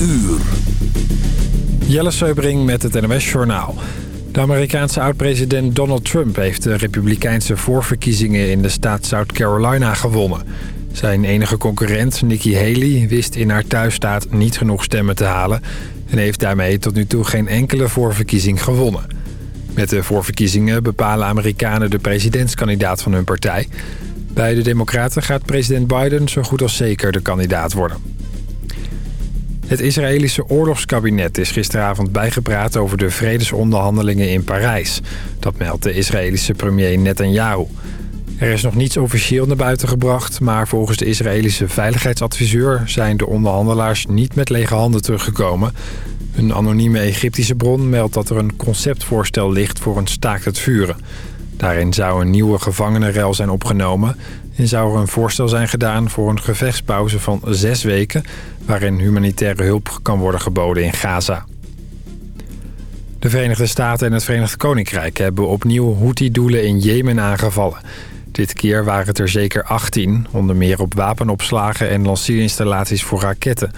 uur. Jelle Seubring met het NOS Journaal. De Amerikaanse oud-president Donald Trump heeft de republikeinse voorverkiezingen in de staat South Carolina gewonnen. Zijn enige concurrent, Nikki Haley, wist in haar thuisstaat niet genoeg stemmen te halen... en heeft daarmee tot nu toe geen enkele voorverkiezing gewonnen. Met de voorverkiezingen bepalen Amerikanen de presidentskandidaat van hun partij. Bij de Democraten gaat president Biden zo goed als zeker de kandidaat worden. Het Israëlische oorlogskabinet is gisteravond bijgepraat over de vredesonderhandelingen in Parijs. Dat meldt de Israëlische premier Netanyahu. Er is nog niets officieel naar buiten gebracht... maar volgens de Israëlische veiligheidsadviseur... zijn de onderhandelaars niet met lege handen teruggekomen. Een anonieme Egyptische bron meldt dat er een conceptvoorstel ligt... voor een staakt het vuren. Daarin zou een nieuwe gevangenenrel zijn opgenomen... en zou er een voorstel zijn gedaan voor een gevechtspauze van zes weken... waarin humanitaire hulp kan worden geboden in Gaza. De Verenigde Staten en het Verenigd Koninkrijk hebben opnieuw Houthi-doelen in Jemen aangevallen. Dit keer waren het er zeker 18, onder meer op wapenopslagen en lanceerinstallaties voor raketten.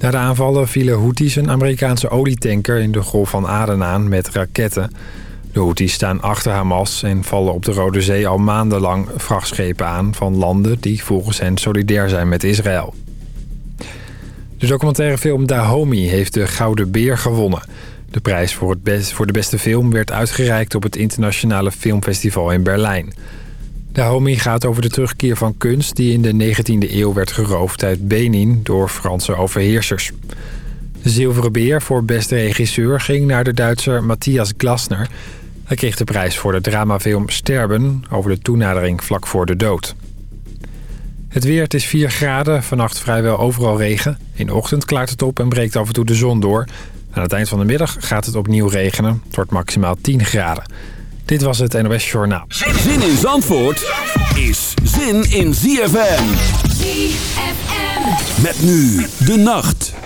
Na de aanvallen vielen Houthis een Amerikaanse olietanker in de Golf van Aden aan met raketten. De Houthis staan achter Hamas en vallen op de Rode Zee al maandenlang vrachtschepen aan van landen die volgens hen solidair zijn met Israël. De documentaire film Dahomey heeft de Gouden Beer gewonnen. De prijs voor, het best, voor de beste film werd uitgereikt op het internationale filmfestival in Berlijn. Dahomey gaat over de terugkeer van kunst die in de 19e eeuw werd geroofd uit Benin door Franse overheersers. De Zilveren Beer voor beste regisseur ging naar de Duitser Matthias Glasner. Hij kreeg de prijs voor de dramafilm Sterben over de toenadering vlak voor de dood. Het weer, het is 4 graden, vannacht vrijwel overal regen. In de ochtend klaart het op en breekt af en toe de zon door. Aan het eind van de middag gaat het opnieuw regenen. Het wordt maximaal 10 graden. Dit was het NOS Journaal. Zin in Zandvoort is zin in ZFM. ZFM. Met nu de nacht.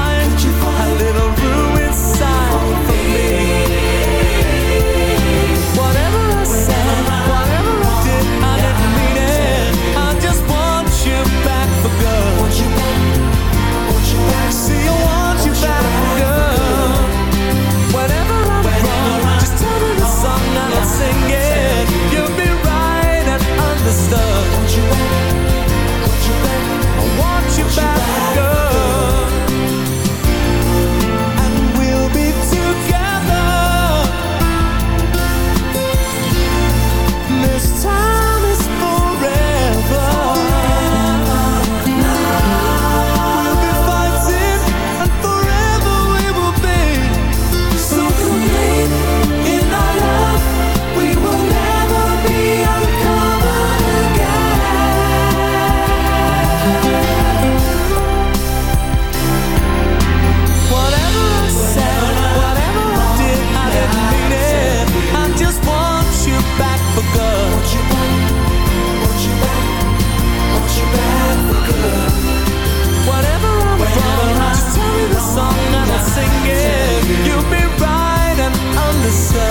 myself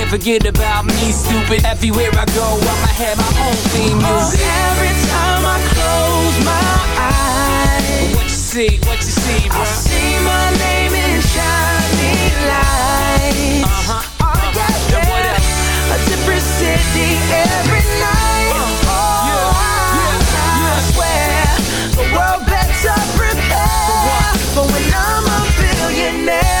forget about me, stupid. Everywhere I go, I'ma have my own theme music. Oh, every time I close my eyes, What you see? What you see, bro? I see my name in shining lights. Uh-huh. Oh, yeah, Then what yeah. else? A different city every night. Uh, oh, yeah, I, yeah, I swear the world better prepare for when I'm a billionaire.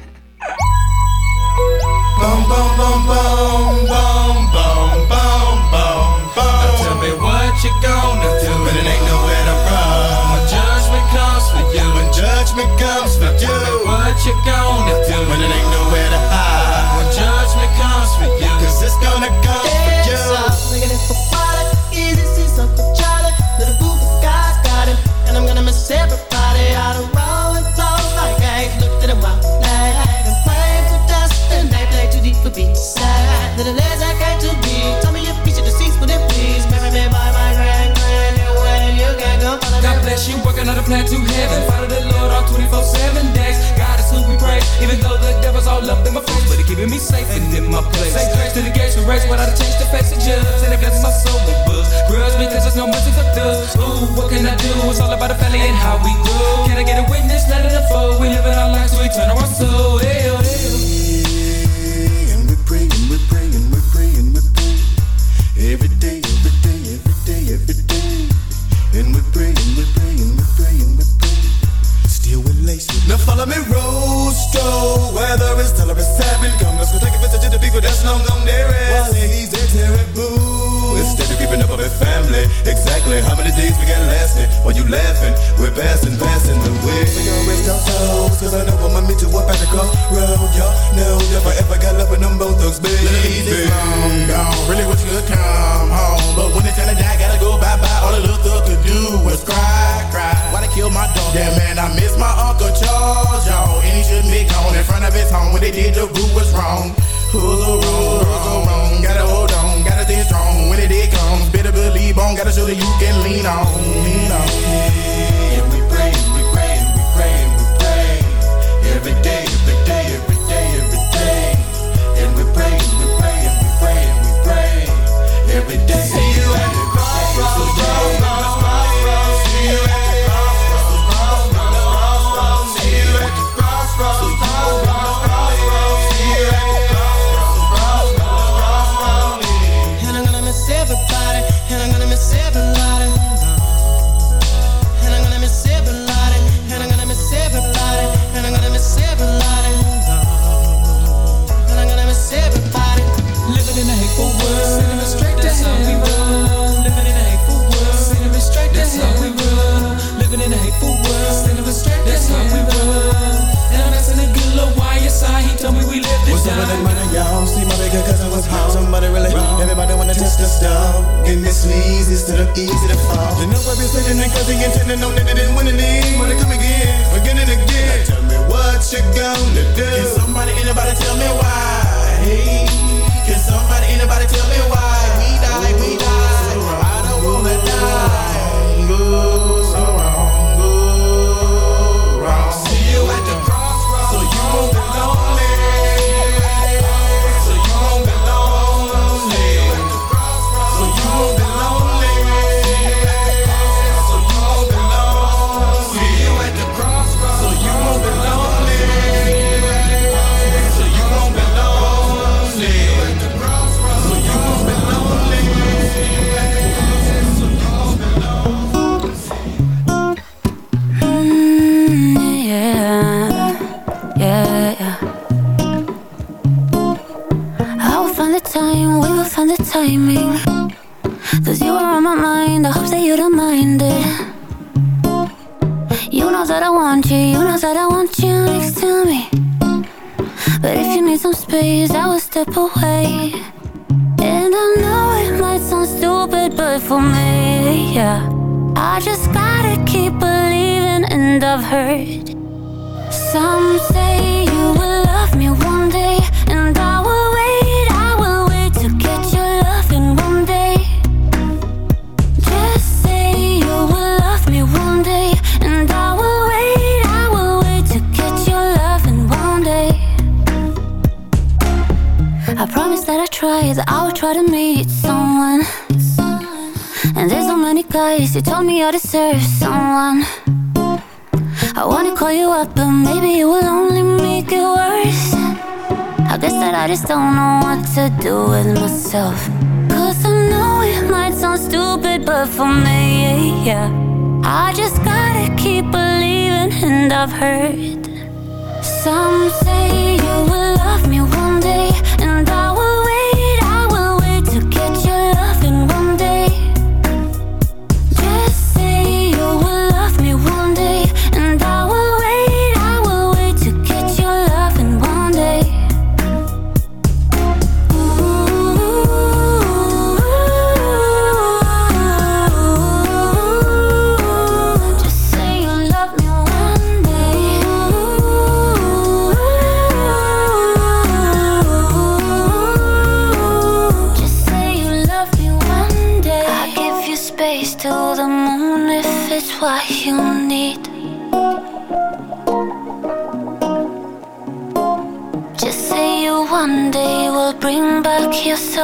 plan to heaven. Follow the Lord all 24 7 days. God is who we praise, even though the devil's all up in my face. But he keeping me safe and in my place. Say grace to the gates we race a change to face the judge. And it blesses my soul with books. Grudge because there's no mercy for thugs. Ooh, what can I do? It's all about the family and how we grow. Can I get a witness? Let it unfold. We live in our lives, we turn our soul. Hell, oh, hell. Oh. Follow me, Rostro. Whether it's tell it's seven. Come, let's go take a visit to the people that's long gone there. While he's a terrible. Instead of keeping up with family. Exactly how many days we got lasting? While you laughing, we're passing, passing the way. So yo, rest our souls, cause I know I'ma meet you up at the crossroad. Y'all know if I ever got love with them both thugs, baby. Easy, long gone. Really wish you could come home. But when it's time to die, gotta go bye bye. All the little thug could do was cry, cry. Why they kill my dog? Yeah, man, I miss my Uncle Charles, y'all. And he shouldn't be gone in front of his home. When they did, the group was wrong. Who's wrong? Who's wrong? Gotta hold on, gotta stay strong. When it day comes, better believe on. Gotta show that you can lean on, lean on. And we pray, we pray, we pray, we pray. Every day, every day, every day, we live to What's up with that die. money, y'all? See my bigger cousin was home. Somebody really Everybody wanna test the stuff. Getting this easy instead of easy to fall. You know I've been sitting in cause he intending on that they didn't win any. Wanna come again, again and again. Now tell me what you gonna do. Can somebody, anybody tell me why? Hey, can somebody, anybody tell me why? We die, we die. So I don't wanna die. Go so wrong, go wrong. See you at the crossroads, so you won't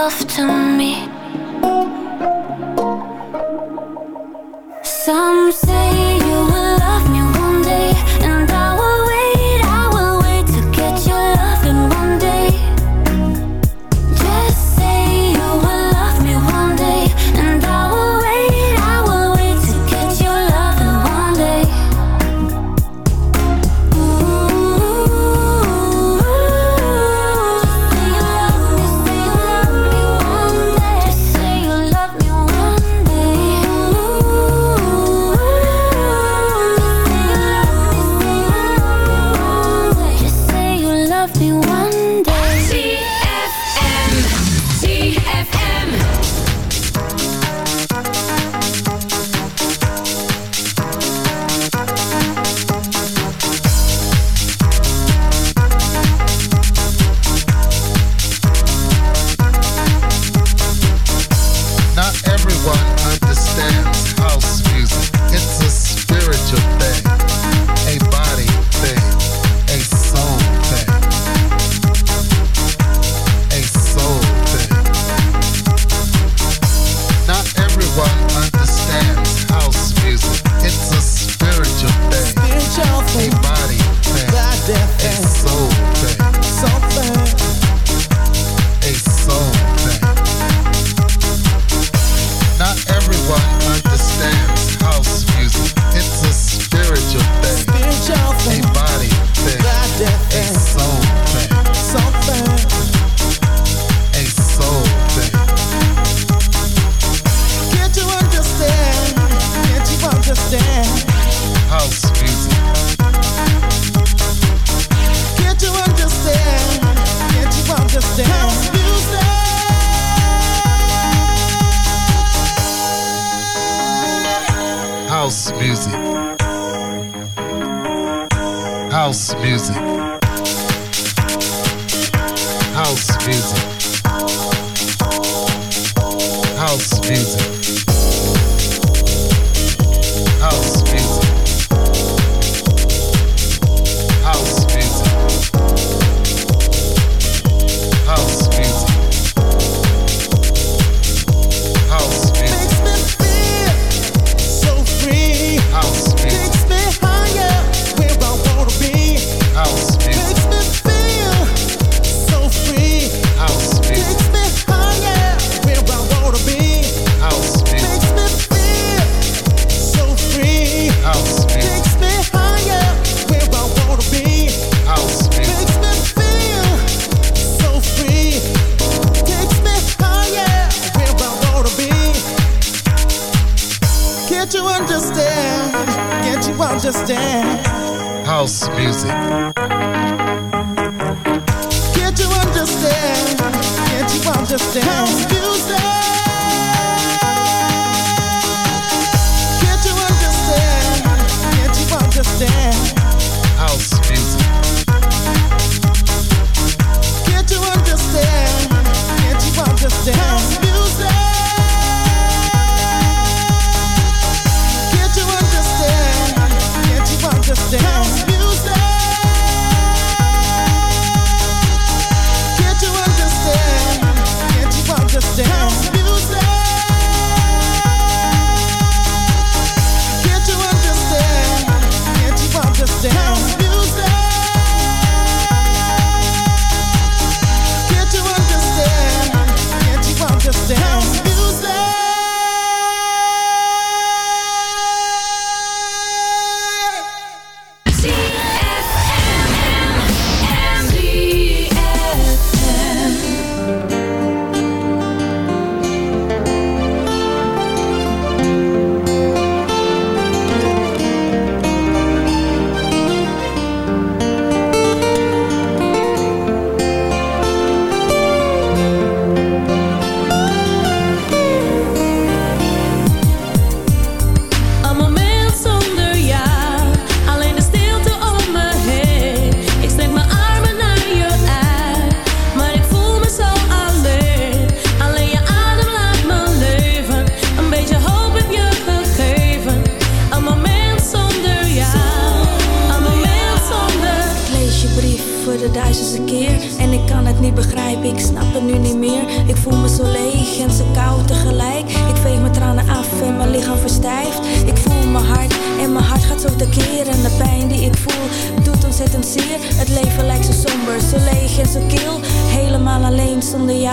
yourself to me.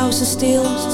house is still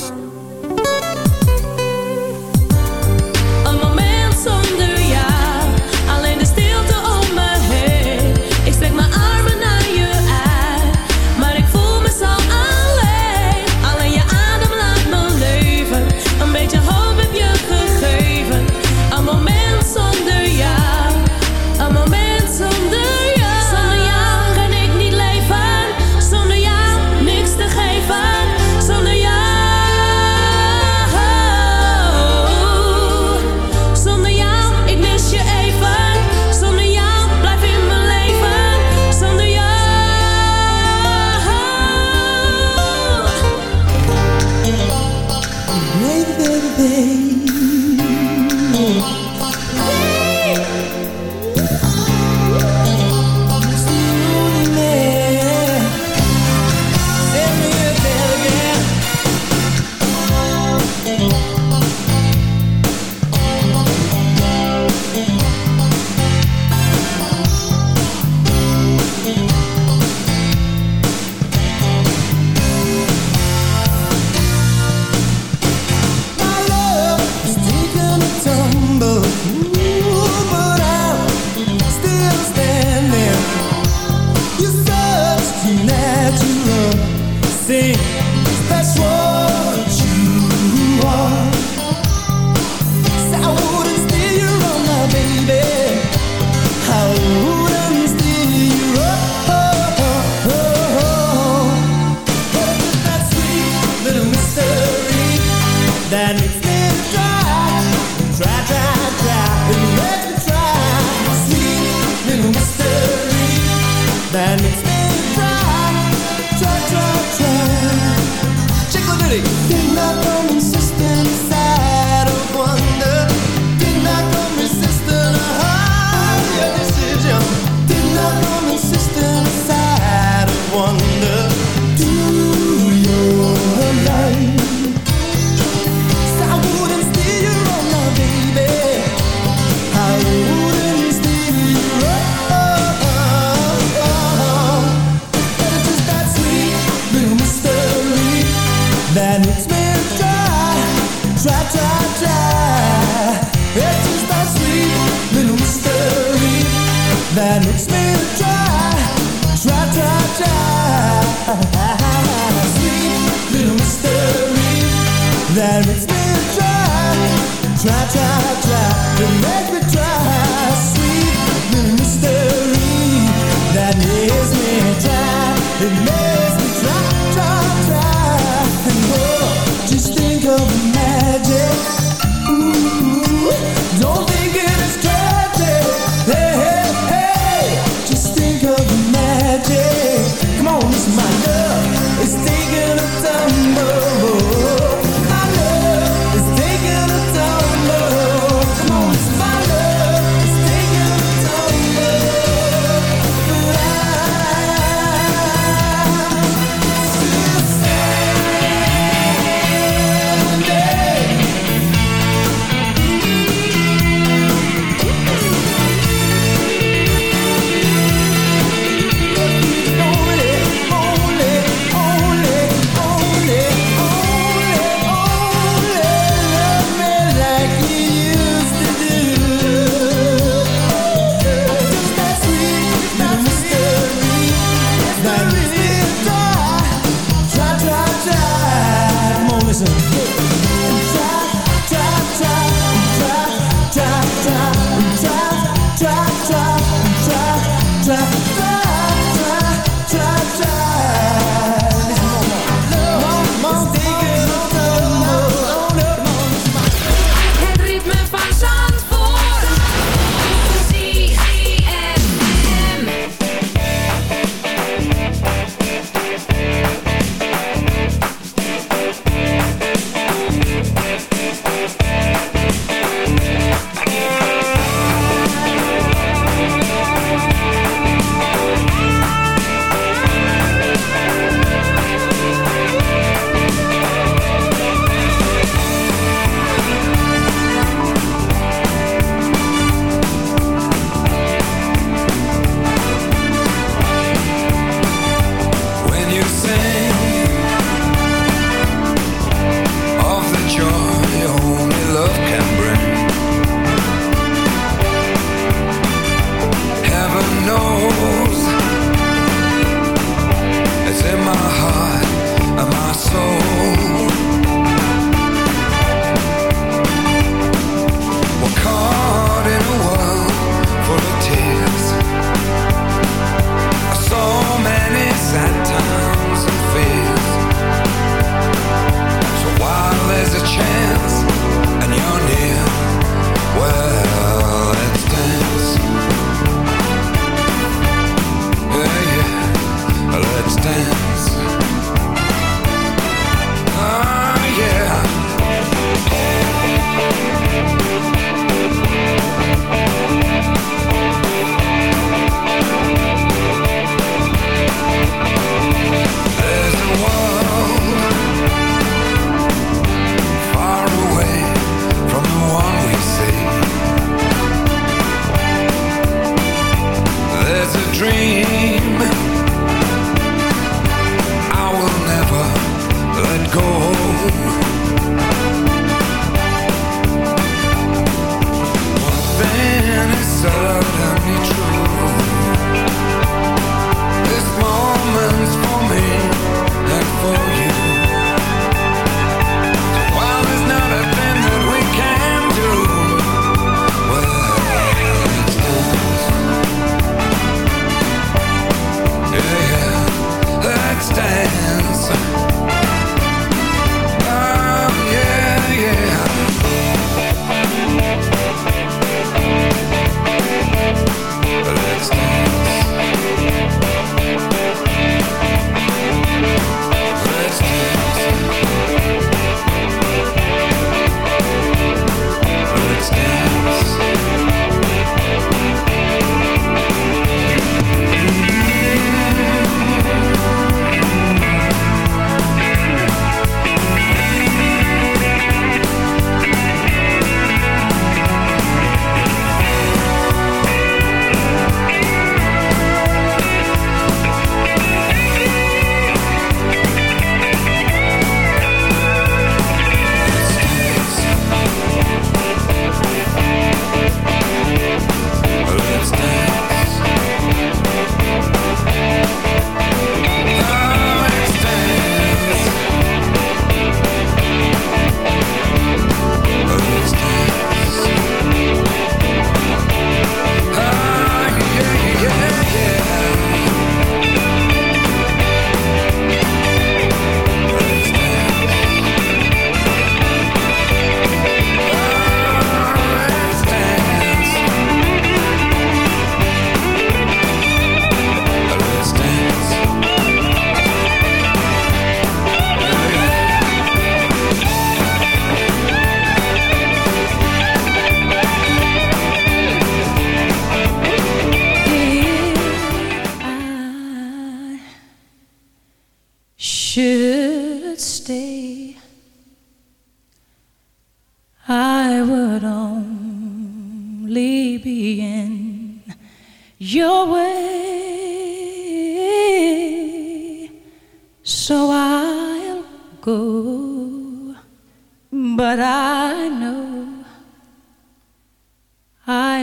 stumble. That makes me try, to make me try. Sweet mystery that makes me try.